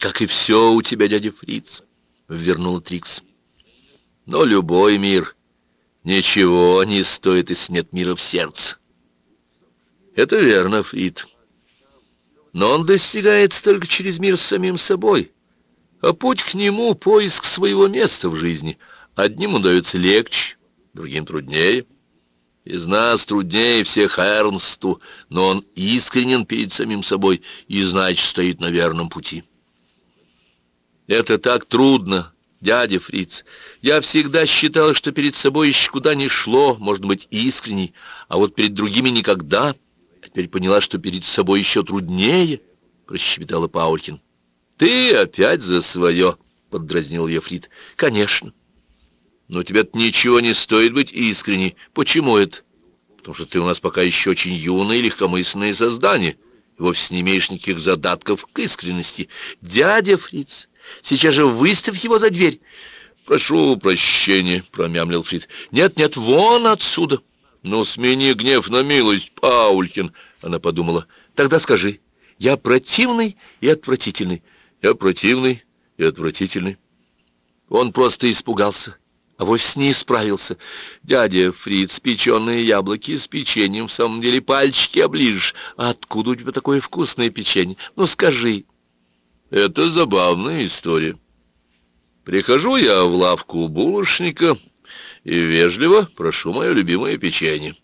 «Как и все у тебя, дядя Фриц», — вернула Трикс. «Но любой мир ничего не стоит, если нет мира в сердце». «Это верно, Фрид. Но он достигается только через мир с самим собой, а путь к нему — поиск своего места в жизни. Одним удается легче, другим труднее». Из нас труднее всех Эрнсту, но он искренен перед самим собой и, значит, стоит на верном пути. Это так трудно, дядя Фриц. Я всегда считала, что перед собой еще куда ни шло, может быть, искренней, а вот перед другими никогда. А теперь поняла, что перед собой еще труднее, — прощебетала Паулькин. Ты опять за свое, — поддразнил ее Фрид. Конечно. Но тебе-то ничего не стоит быть искренней. Почему это? Потому что ты у нас пока еще очень юное и легкомысленное создание. Вовсе не имеешь никаких задатков к искренности. Дядя Фриц, сейчас же выставь его за дверь. Прошу прощения, промямлил Фрид. Нет, нет, вон отсюда. Ну, смени гнев на милость, Паулькин, она подумала. Тогда скажи, я противный и отвратительный. Я противный и отвратительный. Он просто испугался а вовсе не исправился. Дядя Фриц, печеные яблоки с печеньем, в самом деле пальчики оближешь. А откуда у тебя такое вкусное печенье? Ну, скажи. Это забавная история. Прихожу я в лавку булочника и вежливо прошу мое любимое печенье.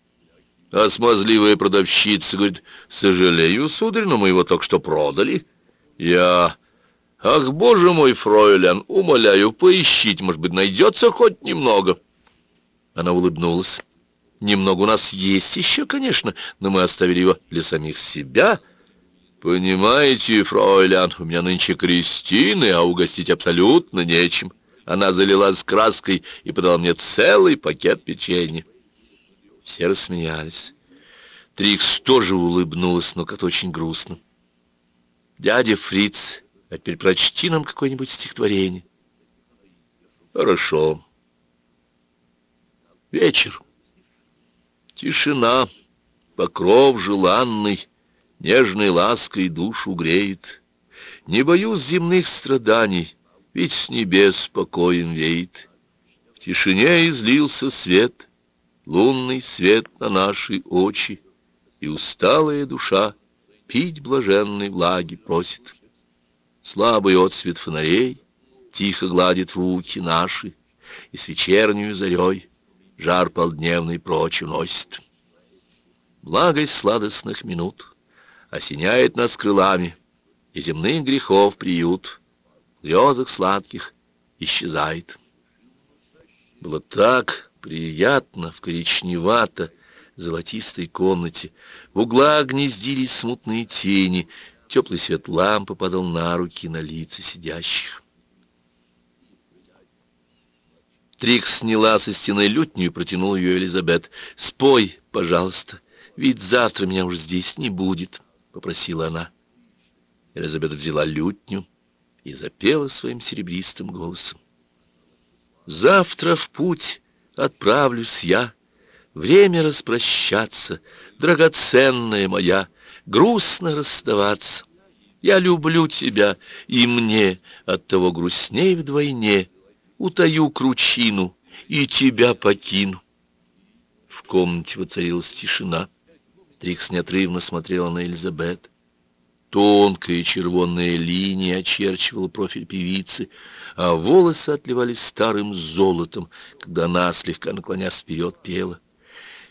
А смазливая продавщица говорит, «Сожалею, сударь, но мы его только что продали». Я Ах, боже мой, фройлен, умоляю, поищите, может быть, найдется хоть немного. Она улыбнулась. Немного у нас есть еще, конечно, но мы оставили его для самих себя. Понимаете, фройлен, у меня нынче крестины, а угостить абсолютно нечем. Она залилась краской и подала мне целый пакет печенья. Все рассмеялись. Трикс тоже улыбнулась, но как-то очень грустно. Дядя Фриц а теперь прочти нам какое-нибудь стихотворение. Хорошо. Вечер. Тишина, покров желанный, нежной лаской душу греет. Не боюсь земных страданий, ведь с небес спокоем веет. В тишине излился свет, лунный свет на наши очи, и усталая душа пить блаженной влаги просит. Слабый отсвет фонарей Тихо гладит руки наши, И с вечернюю зарей Жар полдневный прочь уносит. Благость сладостных минут Осеняет нас крылами, И земных грехов приют В грезах сладких исчезает. Было так приятно в коричневато золотистой комнате. В углах гнездились смутные тени — Теплый свет лампы падал на руки, на лица сидящих. Трикс сняла со стены лютню и протянула ее Элизабет. «Спой, пожалуйста, ведь завтра меня уж здесь не будет», — попросила она. Элизабет взяла лютню и запела своим серебристым голосом. «Завтра в путь отправлюсь я, время распрощаться, драгоценная моя» грустно расставаться. Я люблю тебя, и мне от того грустней вдвойне. Утаю кручину и тебя покину. В комнате воцарилась тишина. Трикс неотрывно смотрела на Элизабет. Тонкая червонная линия очерчивала профиль певицы, а волосы отливались старым золотом, когда она, слегка наклонясь вперед, пела.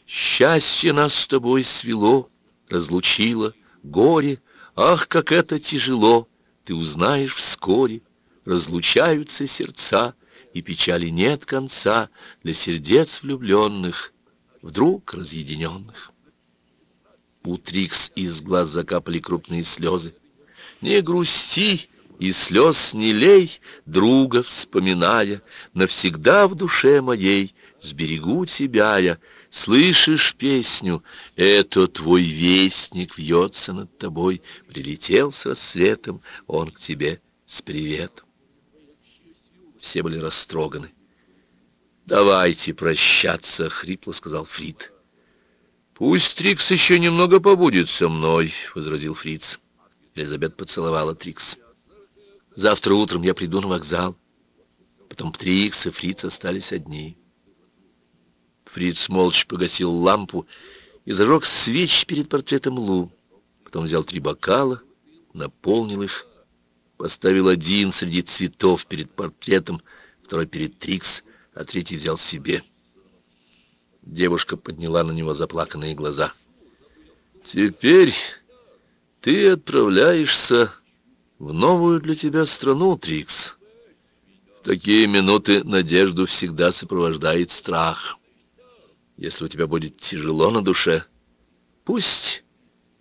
«Счастье нас с тобой свело, разлучила горе. Ах, как это тяжело, ты узнаешь вскоре. Разлучаются сердца, и печали нет конца для сердец влюбленных, вдруг разъединенных. У Трикс из глаз закапали крупные слезы. Не грусти и слез не лей, друга вспоминая, навсегда в душе моей сберегу тебя я, Слышишь песню? Это твой вестник вьется над тобой. Прилетел с рассветом, он к тебе с приветом. Все были растроганы. «Давайте прощаться», — хрипло сказал Фрид. «Пусть Трикс еще немного побудет со мной», — возразил Фриц. Элизабет поцеловала Трикс. Завтра утром я приду на вокзал. Потом Трикс и Фриц остались одни. Фриц молча погасил лампу и зажег свеч перед портретом Лу. Потом взял три бокала, наполнил их, поставил один среди цветов перед портретом, второй перед Трикс, а третий взял себе. Девушка подняла на него заплаканные глаза. «Теперь ты отправляешься в новую для тебя страну, Трикс. В такие минуты надежду всегда сопровождает страх. Если у тебя будет тяжело на душе, пусть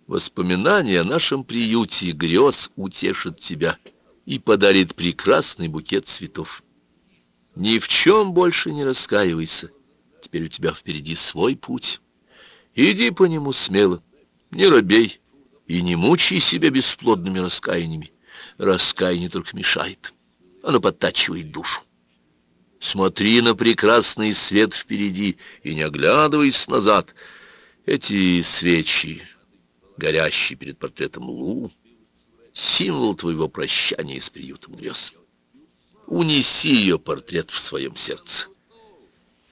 воспоминания о нашем приюте грез утешат тебя и подарит прекрасный букет цветов. Ни в чем больше не раскаивайся. Теперь у тебя впереди свой путь. Иди по нему смело, не робей и не мучай себя бесплодными раскаяниями. Раскаяние только мешает. Оно подтачивает душу. Смотри на прекрасный свет впереди и не оглядывайся назад. Эти свечи, горящие перед портретом Лу, символ твоего прощания с приютом грез. Унеси ее портрет в своем сердце.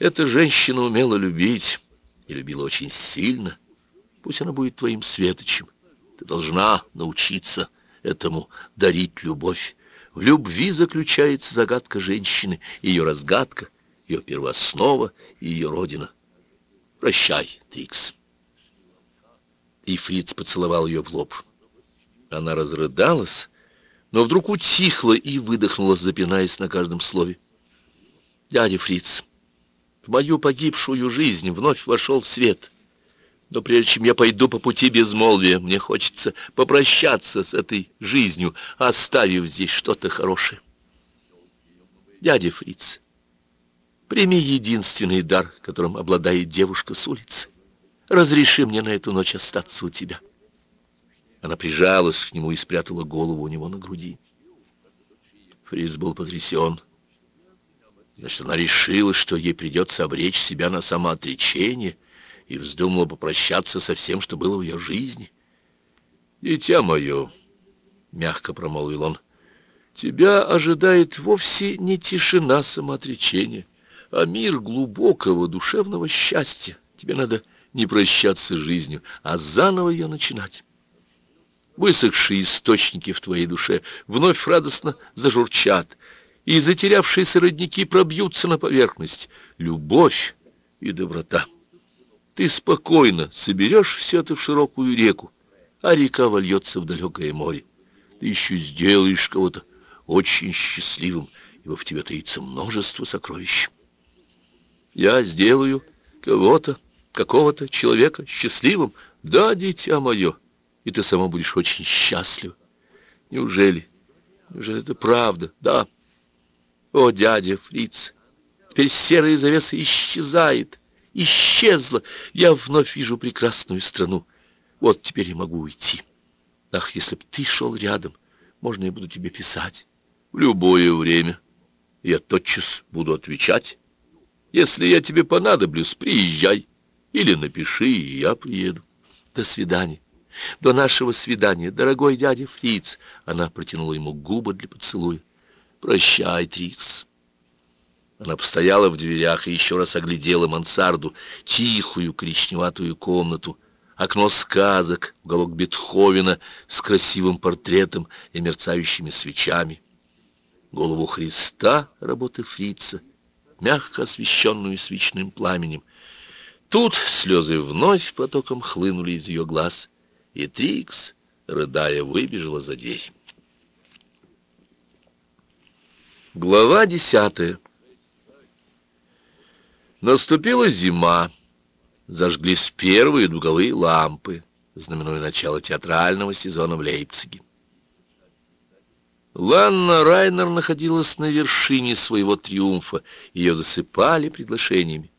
Эта женщина умела любить и любила очень сильно. Пусть она будет твоим светочем. Ты должна научиться этому дарить любовь. В любви заключается загадка женщины, ее разгадка, ее первооснова и ее родина. Прощай, Трикс. И Фриц поцеловал ее в лоб. Она разрыдалась, но вдруг утихла и выдохнула, запинаясь на каждом слове. «Дядя Фриц, в мою погибшую жизнь вновь вошел свет. Но прежде чем я пойду по пути безмолвия, мне хочется попрощаться с этой жизнью, оставив здесь что-то хорошее. Дядя Фриц, прими единственный дар, которым обладает девушка с улицы. Разреши мне на эту ночь остаться у тебя. Она прижалась к нему и спрятала голову у него на груди. Фриц был потрясен. Значит, она решила, что ей придется обречь себя на самоотречение и вздумала попрощаться со всем, что было в ее жизни. «Дитя мое», — мягко промолвил он, — «тебя ожидает вовсе не тишина самоотречения, а мир глубокого душевного счастья. Тебе надо не прощаться с жизнью, а заново ее начинать». Высохшие источники в твоей душе вновь радостно зажурчат, и затерявшиеся родники пробьются на поверхность. Любовь и доброта. Ты спокойно соберешь все это в широкую реку, а река вольется в далекое море. Ты еще сделаешь кого-то очень счастливым, ибо в тебе таится множество сокровищ. Я сделаю кого-то, какого-то человека счастливым. Да, дитя мое, и ты сама будешь очень счастлив. Неужели? Неужели это правда? Да. О, дядя Фриц, теперь серая завеса исчезает исчезла. Я вновь вижу прекрасную страну. Вот теперь я могу уйти. Ах, если б ты шел рядом, можно я буду тебе писать. В любое время. Я тотчас буду отвечать. Если я тебе понадоблюсь, приезжай. Или напиши, и я приеду. До свидания. До нашего свидания, дорогой дядя Фриц. Она протянула ему губы для поцелуя. Прощай, Трикс. Она постояла в дверях и еще раз оглядела мансарду, тихую коричневатую комнату, окно сказок, уголок Бетховена с красивым портретом и мерцающими свечами, голову Христа работы фрица, мягко освещенную свечным пламенем. Тут слезы вновь потоком хлынули из ее глаз, и Трикс, рыдая, выбежала за дверь. Глава десятая Наступила зима. Зажглись первые дуговые лампы, знаменуя начало театрального сезона в Лейпциге. Ланна Райнер находилась на вершине своего триумфа. Ее засыпали приглашениями.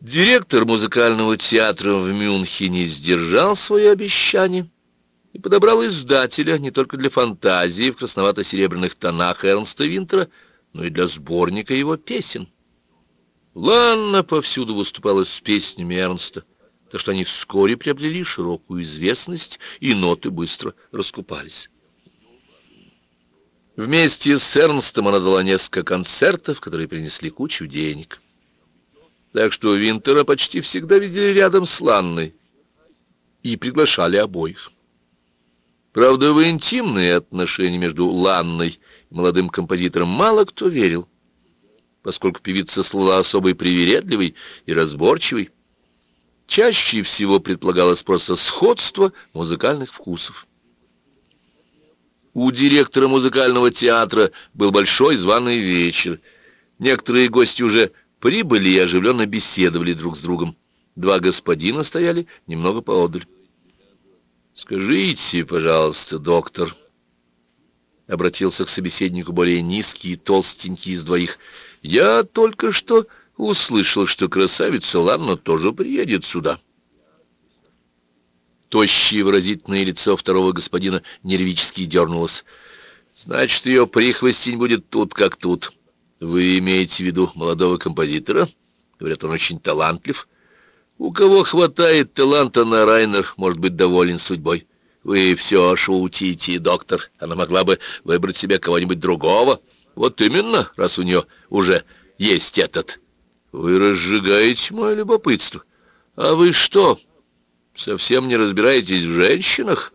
Директор музыкального театра в Мюнхене сдержал свое обещание и подобрал издателя не только для фантазии в красновато-серебряных тонах Эрнста Винтера, но и для сборника его песен. Ланна повсюду выступала с песнями Эрнста, так что они вскоре приобрели широкую известность, и ноты быстро раскупались. Вместе с Эрнстом она дала несколько концертов, которые принесли кучу денег. Так что Винтера почти всегда видели рядом с Ланной и приглашали обоих. Правда, в интимные отношения между Ланной и молодым композитором мало кто верил, поскольку певица слыла особой привередливой и разборчивой. Чаще всего предполагалось просто сходство музыкальных вкусов. У директора музыкального театра был большой званый вечер. Некоторые гости уже прибыли и оживленно беседовали друг с другом. Два господина стояли немного поодаль. «Скажите, пожалуйста, доктор», — обратился к собеседнику более низкий и толстенький из двоих, — «я только что услышал, что красавица Ланна тоже приедет сюда». Тощее выразительное лицо второго господина нервически дернулось. «Значит, ее прихвостень будет тут как тут. Вы имеете в виду молодого композитора? Говорят, он очень талантлив». У кого хватает таланта на Райнер, может быть доволен судьбой. Вы все шутите, доктор. Она могла бы выбрать себе кого-нибудь другого. Вот именно, раз у нее уже есть этот. Вы разжигаете мое любопытство. А вы что, совсем не разбираетесь в женщинах?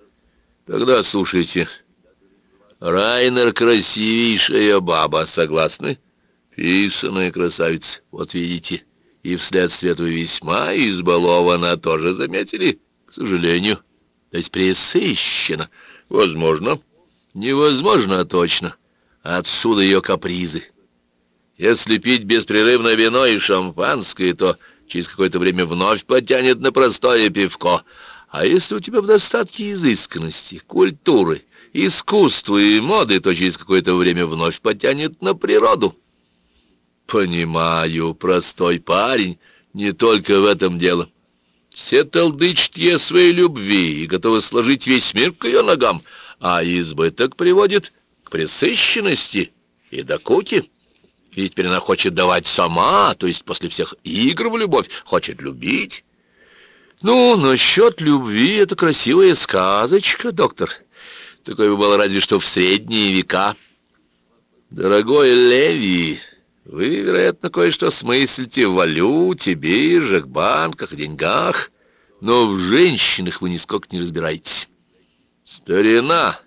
Тогда слушайте. Райнер красивейшая баба, согласны? Писаная красавица, вот видите и вследствие этого весьма избалована, тоже заметили, к сожалению. То есть пресыщена. Возможно. Невозможно, точно. Отсюда ее капризы. Если пить беспрерывно вино и шампанское, то через какое-то время вновь потянет на простое пивко. А если у тебя в достатке изысканности, культуры, искусства и моды, то через какое-то время вновь потянет на природу. Понимаю, простой парень, не только в этом дело. Все толдычат ей своей любви и готовы сложить весь мир к ее ногам, а избыток приводит к пресыщенности и докуке. И теперь она хочет давать сама, то есть после всех игр в любовь, хочет любить. Ну, насчет любви это красивая сказочка, доктор. Такое было разве что в средние века. Дорогой Леви... Вы, вероятно, кое-что смыслите в валюте, биржах, банках, деньгах, но в женщинах вы нисколько не разбираетесь. Старина!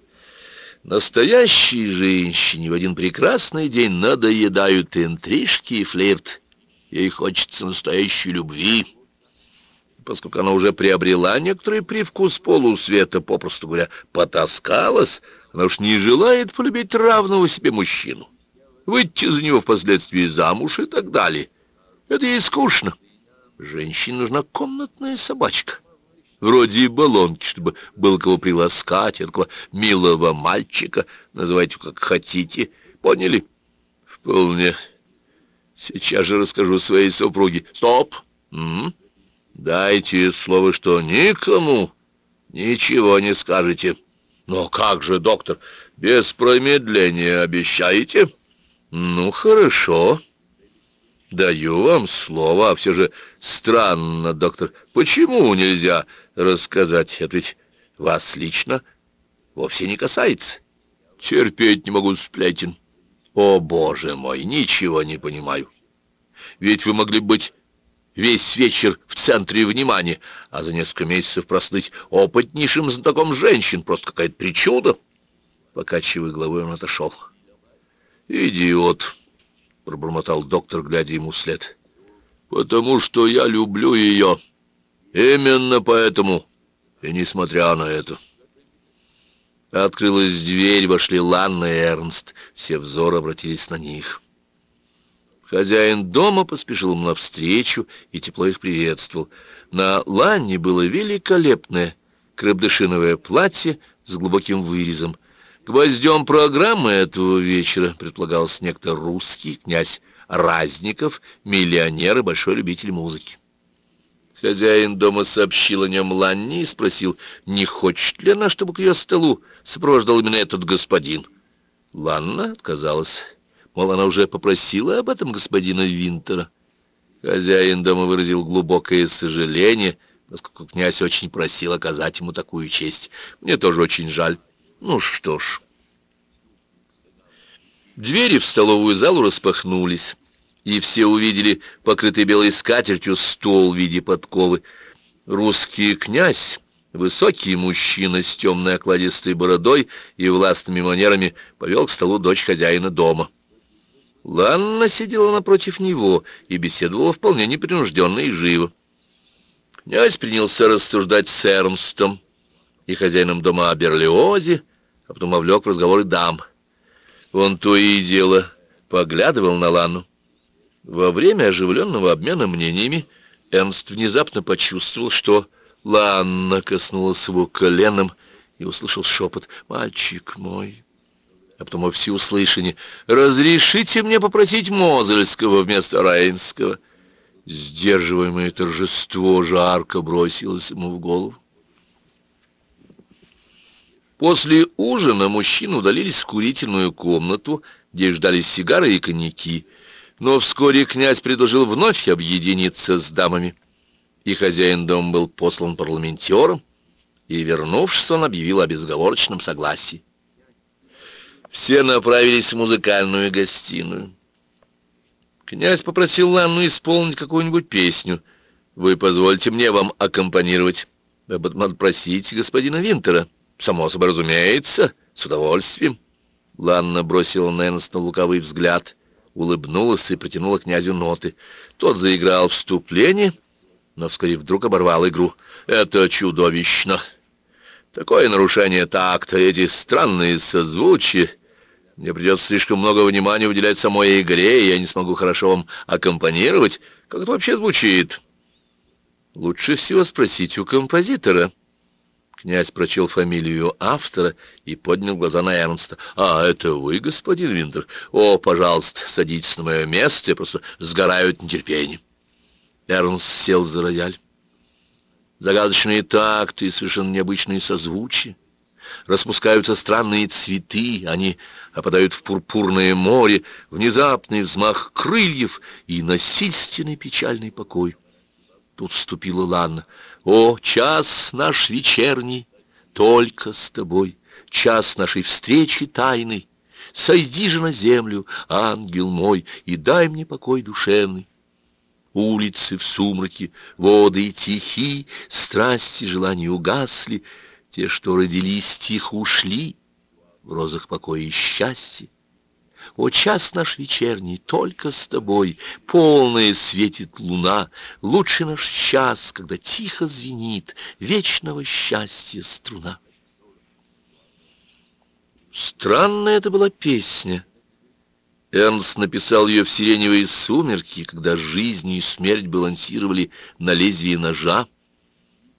Настоящей женщине в один прекрасный день надоедают интрижки и флирт. Ей хочется настоящей любви. Поскольку она уже приобрела некоторый привкус полусвета, попросту говоря, потаскалась, она уж не желает полюбить равного себе мужчину выйти за него впоследствии замуж и так далее. Это ей скучно. Женщине нужна комнатная собачка. Вроде баллонки, чтобы был кого приласкать, такого милого мальчика, называйте как хотите. Поняли? Вполне. Сейчас же расскажу своей супруге. Стоп! М -м? Дайте слово, что никому ничего не скажете. Но как же, доктор, без промедления обещаете? «Ну, хорошо. Даю вам слово, а все же странно, доктор. Почему нельзя рассказать? Это ведь вас лично вовсе не касается. Терпеть не могу сплетен. О, боже мой, ничего не понимаю. Ведь вы могли быть весь вечер в центре внимания, а за несколько месяцев прослыть опытнейшим знатоком женщин. Просто какая-то причуда». Покачивая головой, он отошел. «Идиот!» — пробормотал доктор, глядя ему вслед. «Потому что я люблю ее. Именно поэтому, и несмотря на это». Открылась дверь, вошли Ланна и Эрнст. Все взоры обратились на них. Хозяин дома поспешил им навстречу и тепло их приветствовал. На Ланне было великолепное крепдышиновое платье с глубоким вырезом — Гвоздем программы этого вечера предполагался некто русский князь Разников, миллионер и большой любитель музыки. Хозяин дома сообщил о нем Ланне и спросил, не хочет ли она, чтобы к ее столу сопровождал именно этот господин. Ланна отказалась, мол, она уже попросила об этом господина Винтера. Хозяин дома выразил глубокое сожаление, поскольку князь очень просил оказать ему такую честь. Мне тоже очень жаль. Ну что ж. Двери в столовую залу распахнулись, и все увидели покрытый белой скатертью стол в виде подковы. Русский князь, высокий мужчина с темной окладистой бородой и властными манерами, повел к столу дочь хозяина дома. Ланна сидела напротив него и беседовала вполне непринужденно и живо. Князь принялся рассуждать с Эрмстом и хозяином дома о Берлиозе, а потом овлек разговоры дам. Он то и дело поглядывал на Ланну. Во время оживленного обмена мнениями Эрнст внезапно почувствовал, что Ланна коснулась его коленом и услышал шепот «Мальчик мой» а потом во всеуслышание. «Разрешите мне попросить Мозельского вместо Рейнского?» Сдерживаемое торжество жарко бросилось ему в голову. После ужина мужчины удалились в курительную комнату, где ждали сигары и коньяки, но вскоре князь предложил вновь объединиться с дамами, и хозяин дома был послан парламентером, и, вернувшись, он объявил о безговорочном согласии. Все направились в музыкальную гостиную. Князь попросил Ланну исполнить какую-нибудь песню. «Вы позвольте мне вам аккомпанировать. Надо просить господина Винтера. Само собой разумеется, с удовольствием». Ланна бросила на Энста луковый взгляд, улыбнулась и протянула князю ноты. Тот заиграл вступление, но вскоре вдруг оборвал игру. «Это чудовищно!» Такое нарушение такта, эти странные созвучия. Мне придется слишком много внимания уделять самой игре, и я не смогу хорошо вам аккомпанировать. Как это вообще звучит? Лучше всего спросить у композитора. Князь прочел фамилию автора и поднял глаза на Эрнста. «А, это вы, господин Винтер? О, пожалуйста, садитесь на мое место, я просто сгораю от нетерпения». Эрнст сел за рояль. Загадочные такты и совершенно необычные созвучия распускаются странные цветы, они опадают в пурпурное море, внезапный взмах крыльев и насильственный печальный покой. Тут вступила Ланна. «О, час наш вечерний, только с тобой, час нашей встречи тайной, сойди же на землю, ангел мой, и дай мне покой душевный». Улицы в сумраке, воды тихи, страсти, желания угасли, те, что родились, тихо ушли в розах покоя и счастья. О, час наш вечерний, только с тобой, полная светит луна, лучший наш час, когда тихо звенит вечного счастья струна. Странная это была песня. Эрнст написал ее в сиреневые сумерки, когда жизнь и смерть балансировали на лезвии ножа.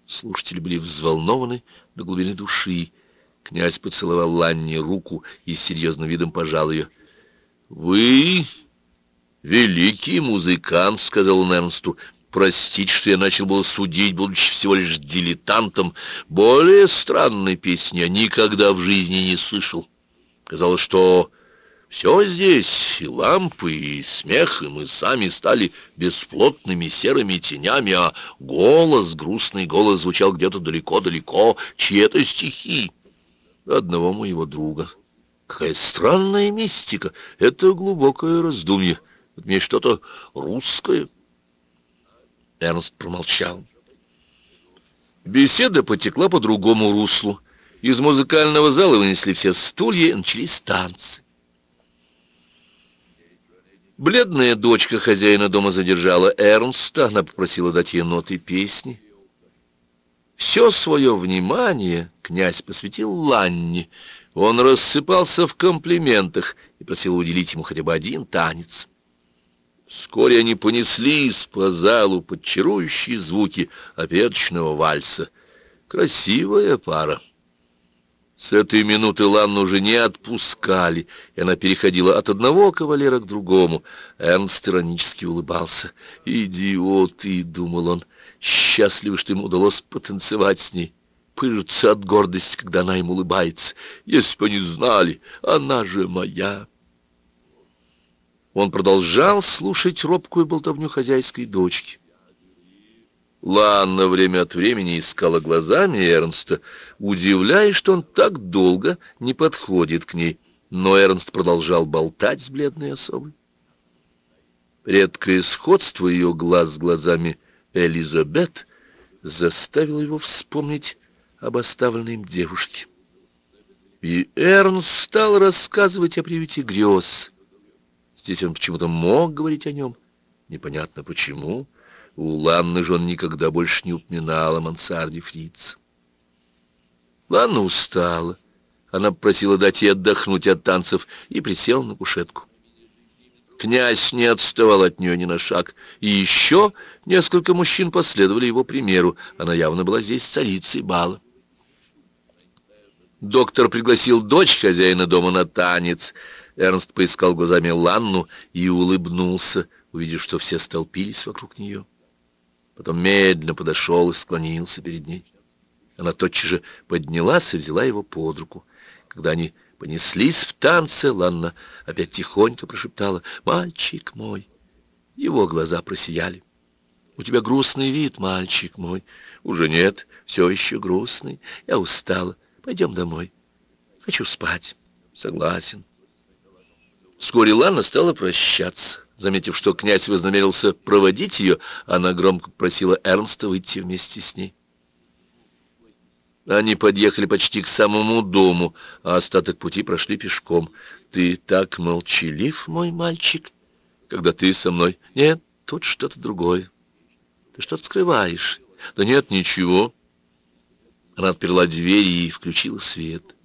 Слушатели были взволнованы до глубины души. Князь поцеловал Ланне руку и серьезным видом пожал ее. «Вы великий музыкант», — сказал он. «Простите, что я начал было судить, будучи всего лишь дилетантом. Более странной песни я никогда в жизни не слышал. Казалось, что все здесь, и лампы, и смех, и мы сами стали бесплотными серыми тенями, а голос, грустный голос звучал где-то далеко-далеко, чьи-то стихи одного моего друга. Какая странная мистика, это глубокое раздумье, в мне что-то русское. Эрнст промолчал. Беседа потекла по другому руслу. Из музыкального зала вынесли все стулья и начались танцы. Бледная дочка хозяина дома задержала Эрнста, она попросила дать ей ноты песни. Все свое внимание князь посвятил Ланне. Он рассыпался в комплиментах и просил уделить ему хотя бы один танец. Вскоре они понеслись по залу под чарующие звуки опеточного вальса. Красивая пара. С этой минуты Ланну уже не отпускали, и она переходила от одного кавалера к другому. Эрнст иронически улыбался. «Идиоты!» — думал он. «Счастливо, что ему удалось потанцевать с ней. Пыжится от гордости, когда она им улыбается. Если бы они знали, она же моя!» Он продолжал слушать робкую болтовню хозяйской дочки. Ланна время от времени искала глазами Эрнста, удивляясь, что он так долго не подходит к ней. Но Эрнст продолжал болтать с бледной особой. Редкое сходство ее глаз с глазами Элизабет заставило его вспомнить об оставленной им девушке. И Эрнст стал рассказывать о приюте грез. Здесь он почему-то мог говорить о нем. Непонятно почему. У Ланны же он никогда больше не упоминал о мансарде фрица. Ланна устала. Она просила дать ей отдохнуть от танцев и присела на кушетку. Князь не отставал от нее ни на шаг, и еще несколько мужчин последовали его примеру. Она явно была здесь царицей бала. Доктор пригласил дочь хозяина дома на танец. Эрнст поискал глазами Ланну и улыбнулся, увидев, что все столпились вокруг нее. Потом медленно подошел и склонился перед ней. Она тотчас же поднялась и взяла его под руку. Когда они понеслись в танце, Ланна опять тихонько прошептала «Мальчик мой!» Его глаза просияли. «У тебя грустный вид, мальчик мой». «Уже нет, все еще грустный. Я устала. Пойдем домой. Хочу спать. Согласен. Вскоре Лана стала прощаться. Заметив, что князь вознамерился проводить ее, она громко просила Эрнста выйти вместе с ней. Они подъехали почти к самому дому, а остаток пути прошли пешком. «Ты так молчалив, мой мальчик, когда ты со мной...» «Нет, тут что-то другое. Ты что-то скрываешь». «Да нет, ничего». Она отперла дверь и включила свет.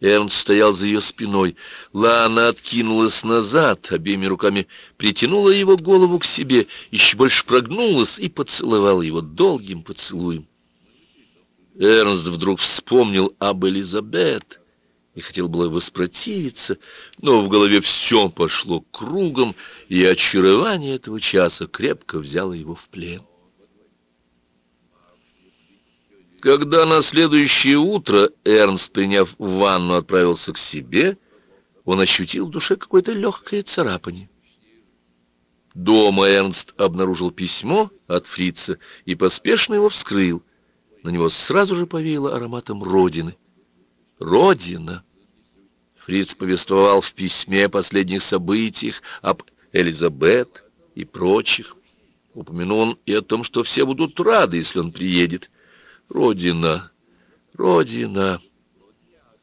Эрнст стоял за ее спиной. Лана откинулась назад, обеими руками притянула его голову к себе, еще больше прогнулась и поцеловала его долгим поцелуем. Эрнст вдруг вспомнил об Элизабет и хотел было воспротивиться, но в голове все пошло кругом, и очарование этого часа крепко взяло его в плен. Когда на следующее утро Эрнст, приняв ванну, отправился к себе, он ощутил в душе какое-то легкое царапание. Дома Эрнст обнаружил письмо от фрица и поспешно его вскрыл. На него сразу же повеяло ароматом Родины. Родина! Фриц повествовал в письме о последних событиях, об Элизабет и прочих. Упомянул он и о том, что все будут рады, если он приедет. Родина, Родина.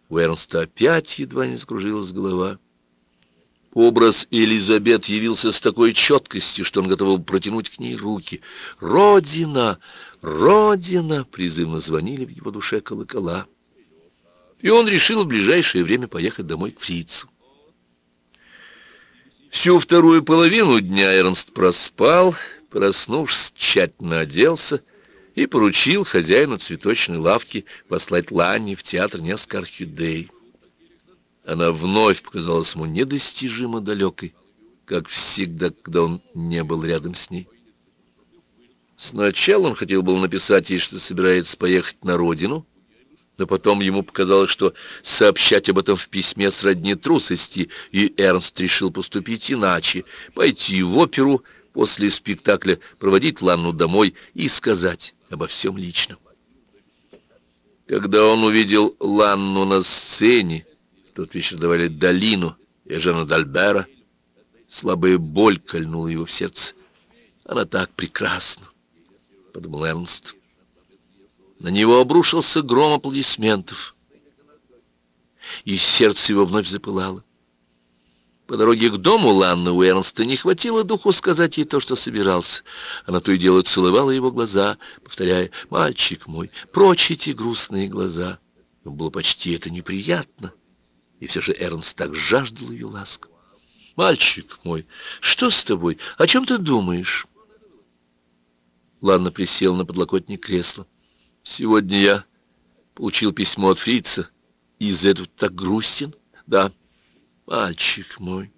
У Эрнста опять едва не скружилась голова. Образ Элизабет явился с такой четкостью, что он готов был протянуть к ней руки. «Родина! Родина!» — призывно звонили в его душе колокола. И он решил в ближайшее время поехать домой к фрицу. Всю вторую половину дня Эрнст проспал, проснувшись, тщательно оделся — и поручил хозяину цветочной лавки послать Ланни в театр несколько орхидей. Она вновь показалась ему недостижимо далекой, как всегда, когда он не был рядом с ней. Сначала он хотел был написать ей, что собирается поехать на родину, но потом ему показалось, что сообщать об этом в письме сродни трусости, и Эрнст решил поступить иначе, пойти в оперу после спектакля, проводить Ланну домой и сказать обо всем личном. Когда он увидел Ланну на сцене, тот вечер давали Долину и Жана Дальбера, слабая боль кольнула его в сердце. Она так прекрасна, — подумал Эрнст. На него обрушился гром аплодисментов, и сердце его вновь запылало. По дороге к дому Ланны у Эрнста не хватило духу сказать ей то, что собирался. Она то и дело целовала его глаза, повторяя «Мальчик мой, прочь эти грустные глаза». Ему было почти это неприятно, и все же Эрнст так жаждал ее ласк. «Мальчик мой, что с тобой? О чем ты думаешь?» Ланна присела на подлокотник кресла. «Сегодня я получил письмо от фрица, и из-за этого так грустен?» «Да». «Мальчик мой!»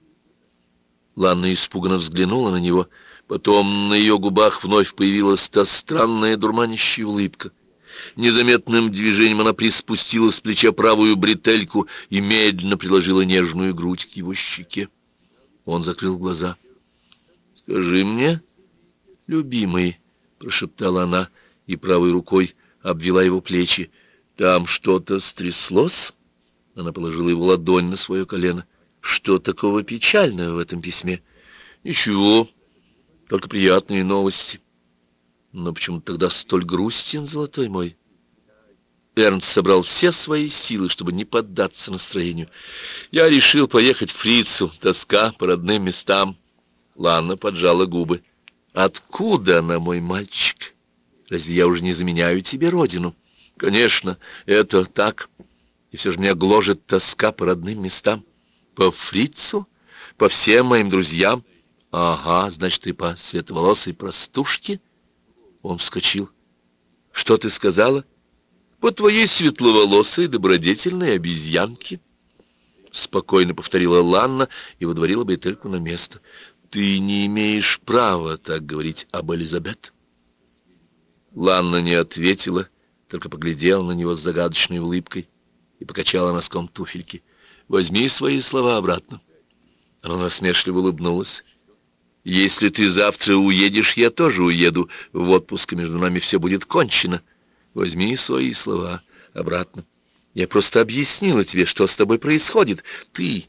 Ланна испуганно взглянула на него. Потом на ее губах вновь появилась та странная дурманящая улыбка. Незаметным движением она приспустила с плеча правую бретельку и медленно приложила нежную грудь к его щеке. Он закрыл глаза. «Скажи мне, любимый», — прошептала она и правой рукой обвела его плечи, — «там что-то стряслось?» Она положила его ладонь на свое колено. Что такого печального в этом письме? Ничего, только приятные новости. Но почему тогда столь грустен, золотой мой? Эрнст собрал все свои силы, чтобы не поддаться настроению. Я решил поехать к фрицу, тоска по родным местам. Ланна поджала губы. Откуда она, мой мальчик? Разве я уже не заменяю тебе родину? Конечно, это так. И все же меня гложет тоска по родным местам. По фрицу? По всем моим друзьям? Ага, значит, ты по светловолосой простушке? Он вскочил. Что ты сказала? По твоей светловолосой добродетельной обезьянке. Спокойно повторила Ланна и водворила Бетельку на место. Ты не имеешь права так говорить об Элизабет. Ланна не ответила, только поглядела на него с загадочной улыбкой и покачала носком туфельки. «Возьми свои слова обратно». Она насмешливо улыбнулась. «Если ты завтра уедешь, я тоже уеду. В отпуск между нами все будет кончено. Возьми свои слова обратно. Я просто объяснила тебе, что с тобой происходит. Ты,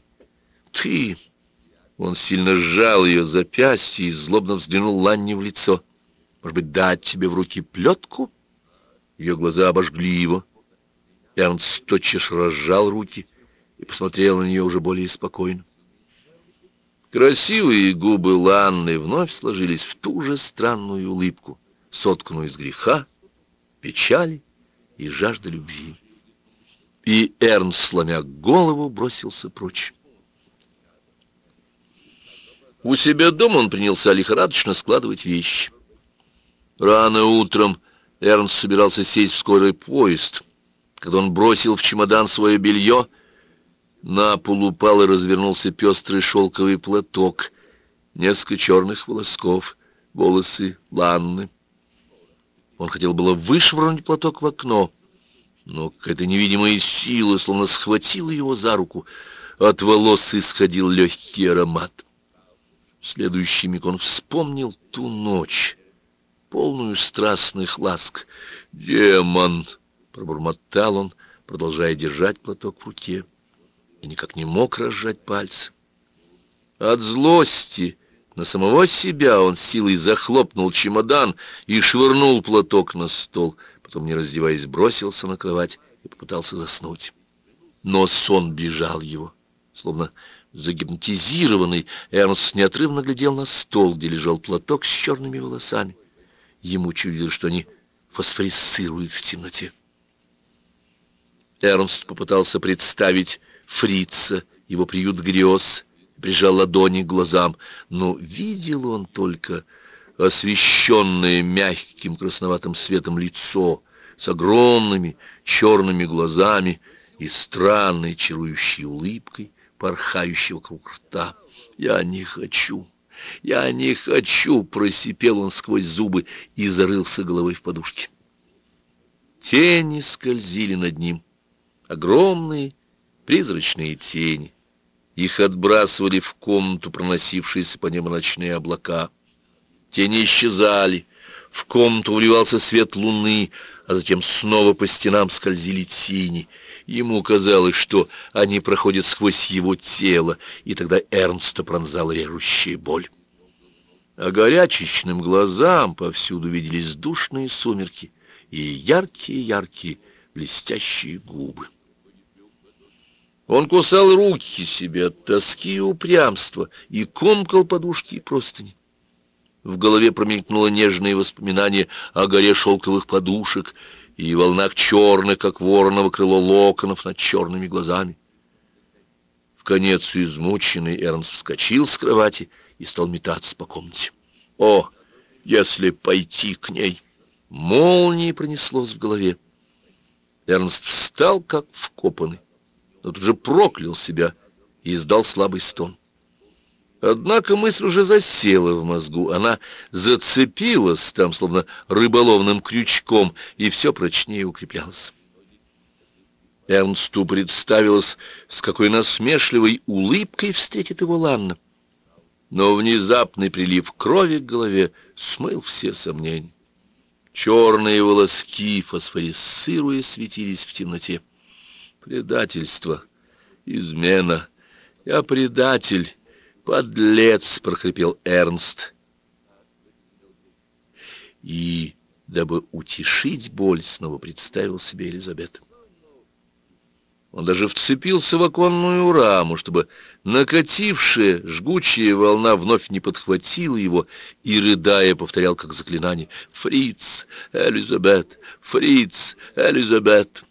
ты...» Он сильно сжал ее запястье и злобно взглянул Ланне в лицо. «Может быть, дать тебе в руки плетку?» Ее глаза обожгли его. Эрнст тотчас разжал руки и посмотрел на нее уже более спокойно. Красивые губы Ланны вновь сложились в ту же странную улыбку, сотканную из греха, печали и жажды любви. И Эрнст, сломя голову, бросился прочь. У себя дома он принялся лихорадочно складывать вещи. Рано утром Эрнст собирался сесть в скорый поезд — когда он бросил в чемодан свое белье, на пол упал и развернулся пестрый шелковый платок, несколько черных волосков, волосы Ланны. Он хотел было вышвырнуть платок в окно, но какая-то невидимая сила словно схватила его за руку. От волос исходил легкий аромат. В следующий миг он вспомнил ту ночь, полную страстных ласк. «Демон!» Пробормотал он, продолжая держать платок в руке, и никак не мог разжать пальцы. От злости на самого себя он силой захлопнул чемодан и швырнул платок на стол, потом, не раздеваясь, бросился на кровать и попытался заснуть. Но сон бежал его, словно загипнотизированный, Эрнст неотрывно глядел на стол, где лежал платок с черными волосами. Ему чудилось, что они фосфорисцируют в темноте. Эрнст попытался представить фрица, его приют грез, прижал ладони к глазам, но видел он только освещенное мягким красноватым светом лицо с огромными черными глазами и странной чарующей улыбкой, порхающей вокруг рта. «Я не хочу, я не хочу!» — просипел он сквозь зубы и зарылся головой в подушке. Тени скользили над ним — огромные призрачные тени. Их отбрасывали в комнату проносившиеся по небу ночные облака. Тени исчезали, в комнату вливался свет луны, а затем снова по стенам скользили тени. Ему казалось, что они проходят сквозь его тело, и тогда Эрнста пронзала режущая боль. А горячечным глазам повсюду виделись душные сумерки и яркие-яркие блестящие губы. Он кусал руки себе от тоски и упрямства и комкал подушки и простыни. В голове промелькнуло нежные воспоминания о горе шелковых подушек и волнах черных, как вороново крыло локонов над черными глазами. В конец измученный Эрнст вскочил с кровати и стал метаться по комнате. О, если пойти к ней! Молнией пронеслось в голове. Эрнст встал, как вкопанный но тут же проклял себя и издал слабый стон. Однако мысль уже засела в мозгу, она зацепилась там, словно рыболовным крючком, и все прочнее укреплялось. Эрнсту представилось, с какой насмешливой улыбкой встретит его Ланна. Но внезапный прилив крови к голове смыл все сомнения. Черные волоски, фосфорисцируя, светились в темноте. Предательство, измена. Я предатель, подлец, прохрипел Эрнст. И, дабы утешить боль, снова представил себе Элизабет. Он даже вцепился в оконную раму, чтобы накатившая жгучая волна вновь не подхватила его и, рыдая, повторял как заклинание «Фриц, Элизабет! Фриц, Элизабет!»